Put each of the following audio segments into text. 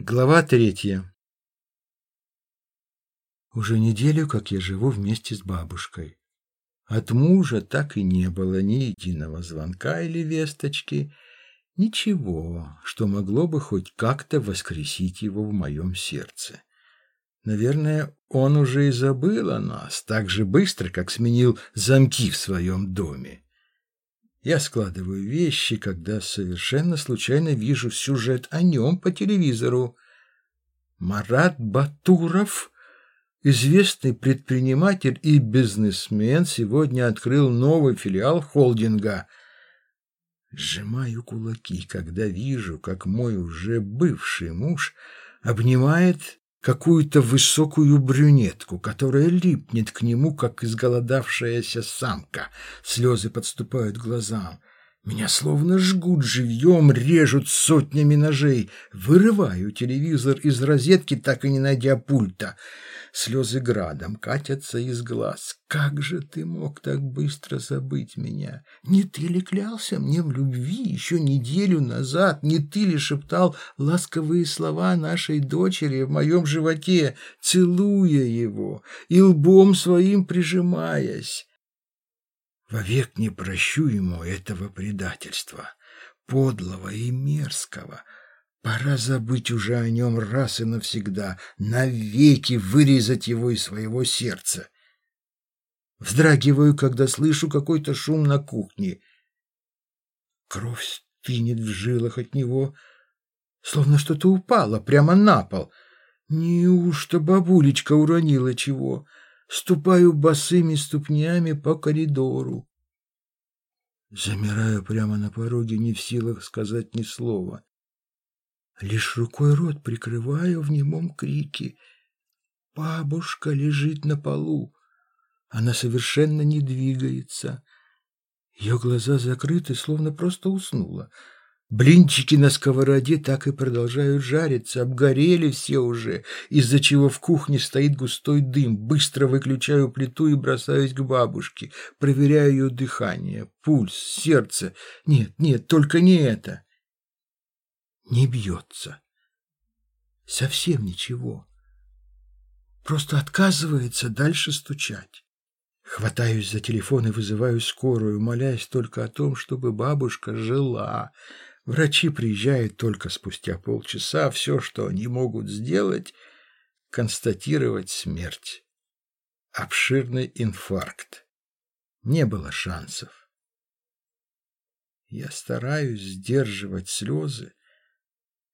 Глава третья. Уже неделю, как я живу вместе с бабушкой. От мужа так и не было ни единого звонка или весточки, ничего, что могло бы хоть как-то воскресить его в моем сердце. Наверное, он уже и забыл о нас так же быстро, как сменил замки в своем доме. Я складываю вещи, когда совершенно случайно вижу сюжет о нем по телевизору. Марат Батуров, известный предприниматель и бизнесмен, сегодня открыл новый филиал холдинга. Сжимаю кулаки, когда вижу, как мой уже бывший муж обнимает какую-то высокую брюнетку, которая липнет к нему, как изголодавшаяся самка. Слезы подступают к глазам. Меня словно жгут живьем, режут сотнями ножей. Вырываю телевизор из розетки, так и не найдя пульта. Слезы градом катятся из глаз. Как же ты мог так быстро забыть меня? Не ты ли клялся мне в любви еще неделю назад? Не ты ли шептал ласковые слова нашей дочери в моем животе, целуя его и лбом своим прижимаясь? Вовек не прощу ему этого предательства, подлого и мерзкого, Пора забыть уже о нем раз и навсегда, навеки вырезать его из своего сердца. Вздрагиваю, когда слышу какой-то шум на кухне. Кровь стынет в жилах от него, словно что-то упало прямо на пол. Неужто бабулечка уронила чего? Ступаю босыми ступнями по коридору. Замираю прямо на пороге, не в силах сказать ни слова. Лишь рукой рот прикрываю в немом крике. Бабушка лежит на полу. Она совершенно не двигается. Ее глаза закрыты, словно просто уснула. Блинчики на сковороде так и продолжают жариться, обгорели все уже, из-за чего в кухне стоит густой дым. Быстро выключаю плиту и бросаюсь к бабушке. Проверяю ее дыхание, пульс, сердце. Нет, нет, только не это не бьется. Совсем ничего. Просто отказывается дальше стучать. Хватаюсь за телефон и вызываю скорую, молясь только о том, чтобы бабушка жила. Врачи приезжают только спустя полчаса. Все, что они могут сделать, констатировать смерть. Обширный инфаркт. Не было шансов. Я стараюсь сдерживать слезы,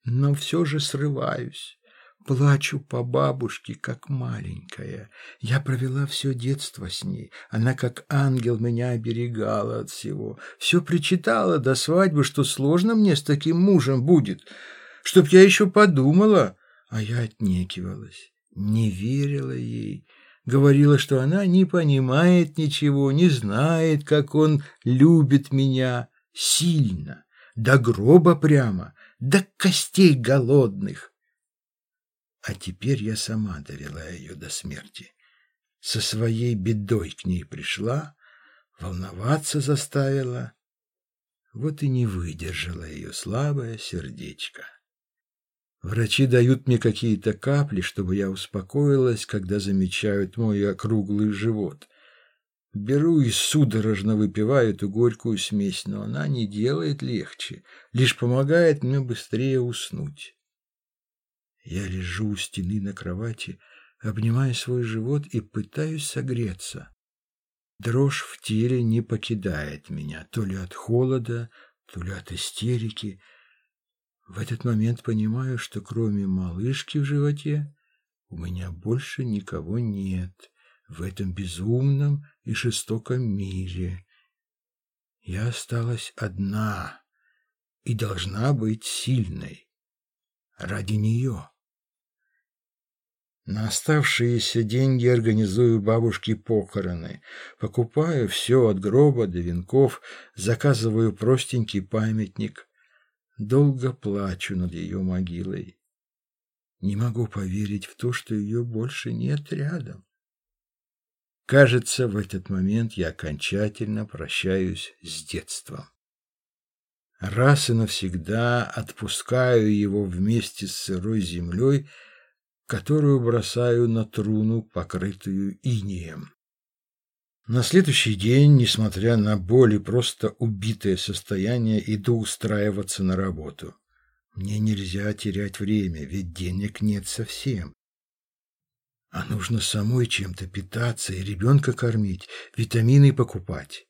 но все же срываюсь. Плачу по бабушке, как маленькая. Я провела все детство с ней. Она, как ангел, меня оберегала от всего. Все причитала до свадьбы, что сложно мне с таким мужем будет. Чтоб я еще подумала. А я отнекивалась, не верила ей. Говорила, что она не понимает ничего, не знает, как он любит меня сильно, до гроба прямо до костей голодных. А теперь я сама довела ее до смерти. Со своей бедой к ней пришла, волноваться заставила. Вот и не выдержала ее слабое сердечко. Врачи дают мне какие-то капли, чтобы я успокоилась, когда замечают мой округлый живот. Беру и судорожно выпиваю эту горькую смесь, но она не делает легче, лишь помогает мне быстрее уснуть. Я лежу у стены на кровати, обнимая свой живот и пытаюсь согреться. Дрожь в теле не покидает меня, то ли от холода, то ли от истерики. В этот момент понимаю, что кроме малышки в животе у меня больше никого нет в этом безумном и жестоком мире. Я осталась одна и должна быть сильной ради нее. На оставшиеся деньги организую бабушке похороны. Покупаю все от гроба до венков, заказываю простенький памятник. Долго плачу над ее могилой. Не могу поверить в то, что ее больше нет рядом. Кажется, в этот момент я окончательно прощаюсь с детством. Раз и навсегда отпускаю его вместе с сырой землей, которую бросаю на труну, покрытую инеем. На следующий день, несмотря на боль и просто убитое состояние, иду устраиваться на работу. Мне нельзя терять время, ведь денег нет совсем. А нужно самой чем-то питаться и ребенка кормить, витамины покупать.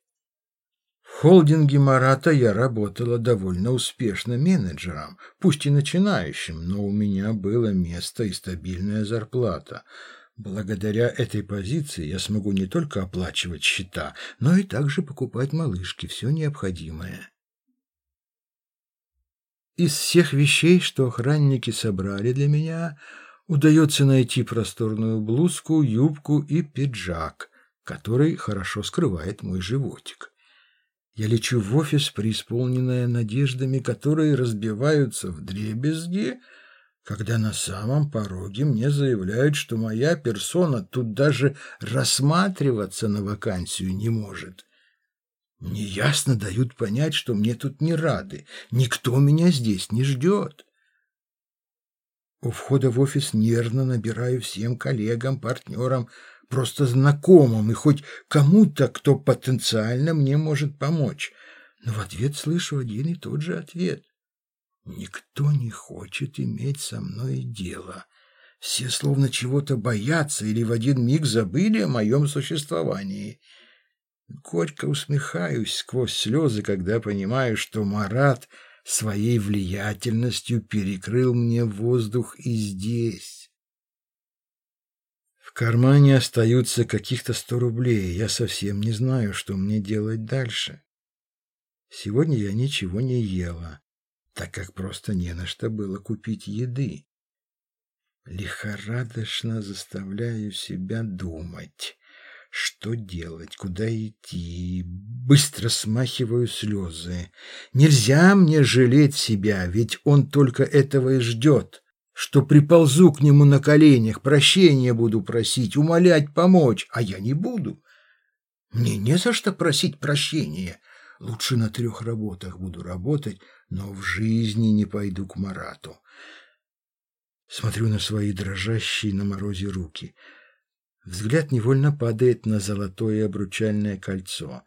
В холдинге Марата я работала довольно успешно менеджером, пусть и начинающим, но у меня было место и стабильная зарплата – Благодаря этой позиции я смогу не только оплачивать счета, но и также покупать малышке все необходимое. Из всех вещей, что охранники собрали для меня, удается найти просторную блузку, юбку и пиджак, который хорошо скрывает мой животик. Я лечу в офис, преисполненная надеждами, которые разбиваются в дребезги, когда на самом пороге мне заявляют, что моя персона тут даже рассматриваться на вакансию не может. Мне ясно дают понять, что мне тут не рады, никто меня здесь не ждет. У входа в офис нервно набираю всем коллегам, партнерам, просто знакомым и хоть кому-то, кто потенциально мне может помочь. Но в ответ слышу один и тот же ответ. Никто не хочет иметь со мной дело. Все словно чего-то боятся или в один миг забыли о моем существовании. Горько усмехаюсь сквозь слезы, когда понимаю, что Марат своей влиятельностью перекрыл мне воздух и здесь. Кармане остаются каких-то сто рублей. Я совсем не знаю, что мне делать дальше. Сегодня я ничего не ела так как просто не на что было купить еды. Лихорадочно заставляю себя думать, что делать, куда идти. Быстро смахиваю слезы. Нельзя мне жалеть себя, ведь он только этого и ждет, что приползу к нему на коленях, прощения буду просить, умолять помочь, а я не буду. Мне не за что просить прощения. Лучше на трех работах буду работать, но в жизни не пойду к Марату. Смотрю на свои дрожащие на морозе руки. Взгляд невольно падает на золотое обручальное кольцо.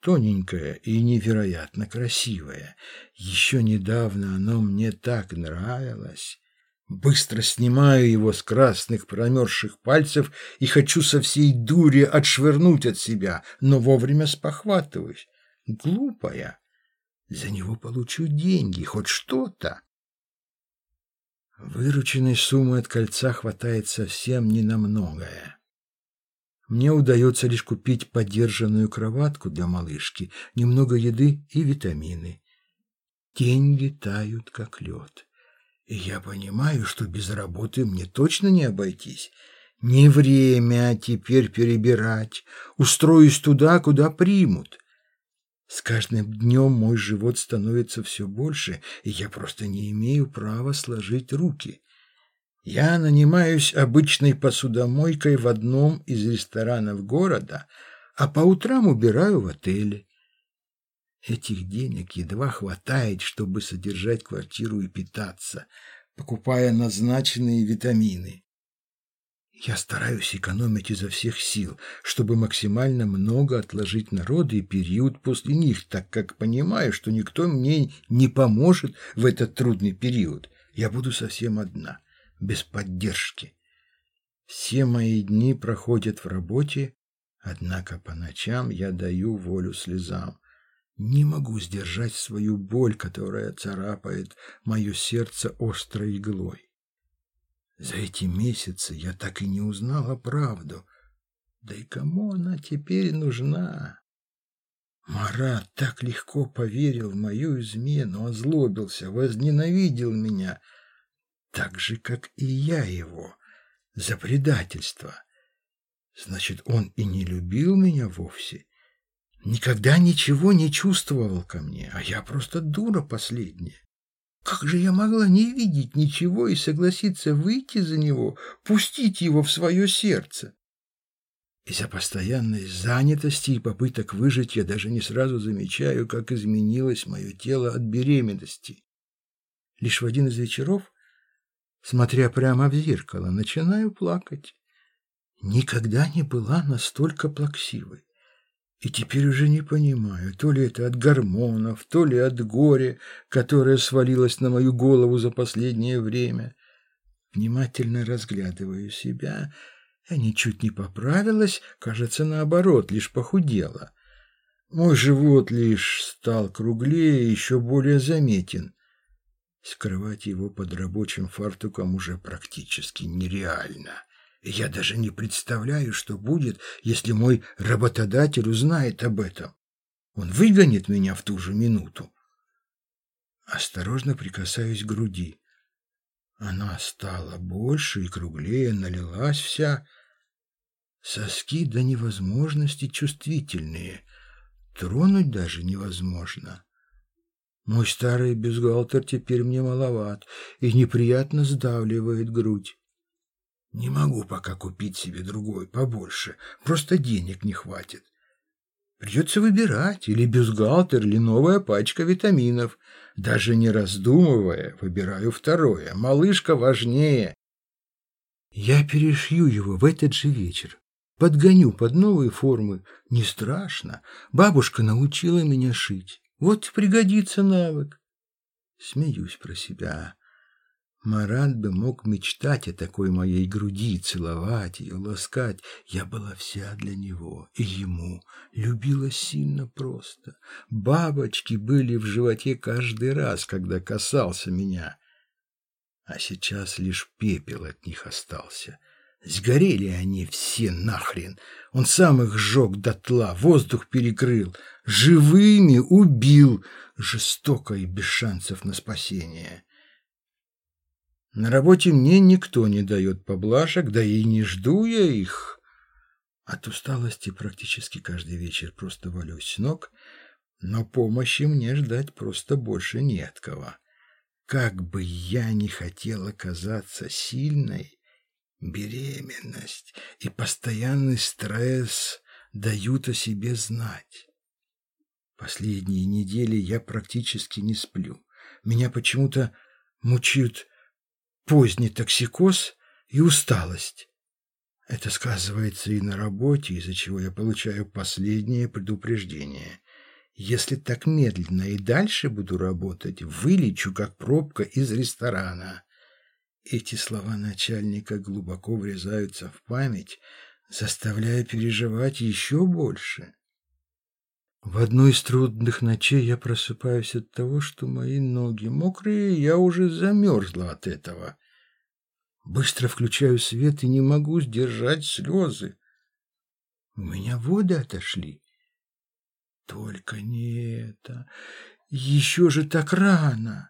Тоненькое и невероятно красивое. Еще недавно оно мне так нравилось. Быстро снимаю его с красных промерзших пальцев и хочу со всей дури отшвырнуть от себя, но вовремя спохватываюсь. Глупая. За него получу деньги, хоть что-то. Вырученной суммы от кольца хватает совсем не на многое. Мне удается лишь купить подержанную кроватку для малышки, немного еды и витамины. Деньги тают, как лед. Я понимаю, что без работы мне точно не обойтись. Не время теперь перебирать. Устроюсь туда, куда примут. С каждым днем мой живот становится все больше, и я просто не имею права сложить руки. Я нанимаюсь обычной посудомойкой в одном из ресторанов города, а по утрам убираю в отеле. Этих денег едва хватает, чтобы содержать квартиру и питаться, покупая назначенные витамины. Я стараюсь экономить изо всех сил, чтобы максимально много отложить на роды и период после них, так как понимаю, что никто мне не поможет в этот трудный период. Я буду совсем одна, без поддержки. Все мои дни проходят в работе, однако по ночам я даю волю слезам. Не могу сдержать свою боль, которая царапает мое сердце острой иглой. За эти месяцы я так и не узнала правду. Да и кому она теперь нужна? Марат так легко поверил в мою измену, озлобился, возненавидел меня, так же, как и я его, за предательство. Значит, он и не любил меня вовсе, никогда ничего не чувствовал ко мне, а я просто дура последняя. Как же я могла не видеть ничего и согласиться выйти за него, пустить его в свое сердце? Из-за постоянной занятости и попыток выжить я даже не сразу замечаю, как изменилось мое тело от беременности. Лишь в один из вечеров, смотря прямо в зеркало, начинаю плакать. Никогда не была настолько плаксивой. И теперь уже не понимаю, то ли это от гормонов, то ли от горя, которое свалилось на мою голову за последнее время. Внимательно разглядываю себя — я ничуть не поправилась, кажется, наоборот, лишь похудела. Мой живот лишь стал круглее и еще более заметен. Скрывать его под рабочим фартуком уже практически нереально. Я даже не представляю, что будет, если мой работодатель узнает об этом. Он выгонит меня в ту же минуту. Осторожно прикасаюсь к груди. Она стала больше и круглее, налилась вся. Соски до невозможности чувствительные. Тронуть даже невозможно. Мой старый бюстгальтер теперь мне маловат и неприятно сдавливает грудь. Не могу пока купить себе другой побольше, просто денег не хватит. Придется выбирать, или бюстгальтер, или новая пачка витаминов. Даже не раздумывая, выбираю второе. Малышка важнее. Я перешью его в этот же вечер. Подгоню под новые формы. Не страшно. Бабушка научила меня шить. Вот пригодится навык. Смеюсь про себя. Марат бы мог мечтать о такой моей груди, целовать ее, ласкать. Я была вся для него, и ему любила сильно просто. Бабочки были в животе каждый раз, когда касался меня. А сейчас лишь пепел от них остался — Сгорели они все нахрен. Он сам их сжег дотла, воздух перекрыл. Живыми убил, жестоко и без шансов на спасение. На работе мне никто не дает поблажек, да и не жду я их. От усталости практически каждый вечер просто валюсь с ног, но помощи мне ждать просто больше не от кого. Как бы я ни хотела казаться сильной, Беременность и постоянный стресс дают о себе знать. Последние недели я практически не сплю. Меня почему-то мучают поздний токсикоз и усталость. Это сказывается и на работе, из-за чего я получаю последнее предупреждение. Если так медленно и дальше буду работать, вылечу, как пробка из ресторана. Эти слова начальника глубоко врезаются в память, заставляя переживать еще больше. В одну из трудных ночей я просыпаюсь от того, что мои ноги мокрые, я уже замерзла от этого. Быстро включаю свет и не могу сдержать слезы. У меня воды отошли. Только не это. Еще же так рано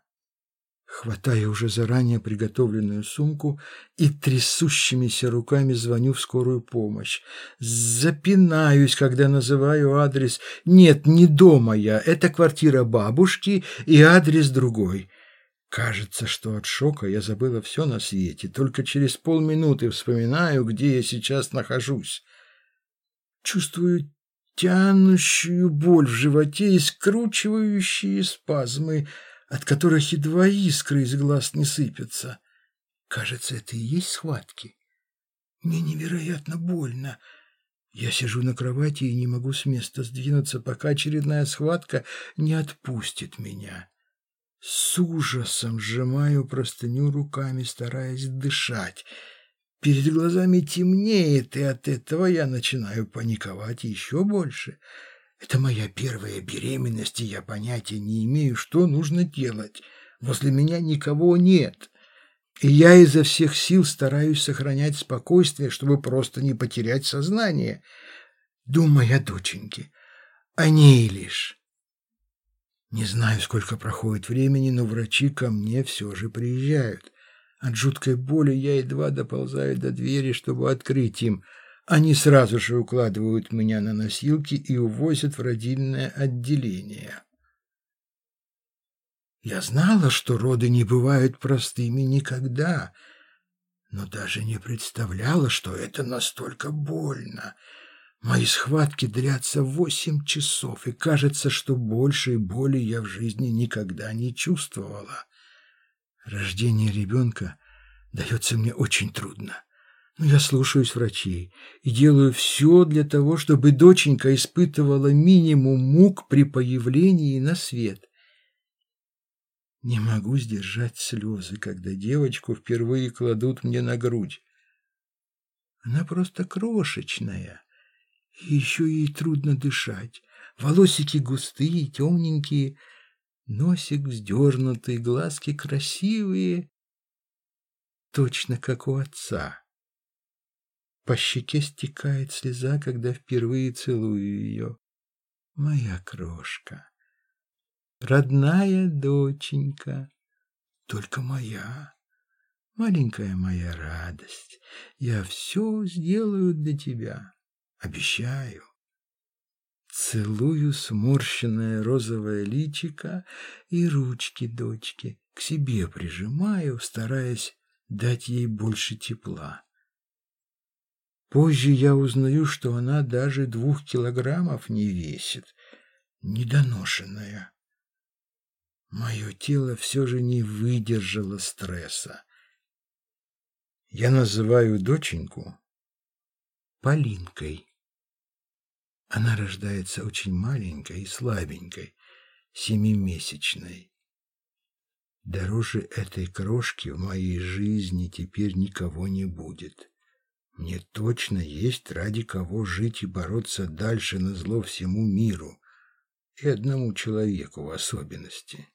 хватая уже заранее приготовленную сумку и трясущимися руками звоню в скорую помощь. Запинаюсь, когда называю адрес. Нет, не дома я, это квартира бабушки и адрес другой. Кажется, что от шока я забыла все на свете, только через полминуты вспоминаю, где я сейчас нахожусь. Чувствую тянущую боль в животе и скручивающие спазмы, от которых едва искры из глаз не сыпятся. Кажется, это и есть схватки. Мне невероятно больно. Я сижу на кровати и не могу с места сдвинуться, пока очередная схватка не отпустит меня. С ужасом сжимаю простыню руками, стараясь дышать. Перед глазами темнеет, и от этого я начинаю паниковать еще больше — это моя первая беременность, и я понятия не имею, что нужно делать. Возле меня никого нет. И я изо всех сил стараюсь сохранять спокойствие, чтобы просто не потерять сознание. Думай о доченьке, о ней лишь. Не знаю, сколько проходит времени, но врачи ко мне все же приезжают. От жуткой боли я едва доползаю до двери, чтобы открыть им – они сразу же укладывают меня на носилки и увозят в родильное отделение. Я знала, что роды не бывают простыми никогда, но даже не представляла, что это настолько больно. Мои схватки длятся восемь часов, и кажется, что большей боли я в жизни никогда не чувствовала. Рождение ребенка дается мне очень трудно. Но я слушаюсь врачей и делаю все для того, чтобы доченька испытывала минимум мук при появлении на свет. Не могу сдержать слезы, когда девочку впервые кладут мне на грудь. Она просто крошечная, и еще ей трудно дышать. Волосики густые, темненькие, носик вздернутый, глазки красивые, точно как у отца. По щеке стекает слеза, когда впервые целую ее. Моя крошка, родная доченька, только моя, маленькая моя радость. Я все сделаю для тебя, обещаю. Целую сморщенное розовое личико и ручки дочки, к себе прижимаю, стараясь дать ей больше тепла. Позже я узнаю, что она даже двух килограммов не весит, недоношенная. Мое тело все же не выдержало стресса. Я называю доченьку Полинкой. Она рождается очень маленькой и слабенькой, семимесячной. Дороже этой крошки в моей жизни теперь никого не будет. Мне точно есть ради кого жить и бороться дальше на зло всему миру и одному человеку в особенности.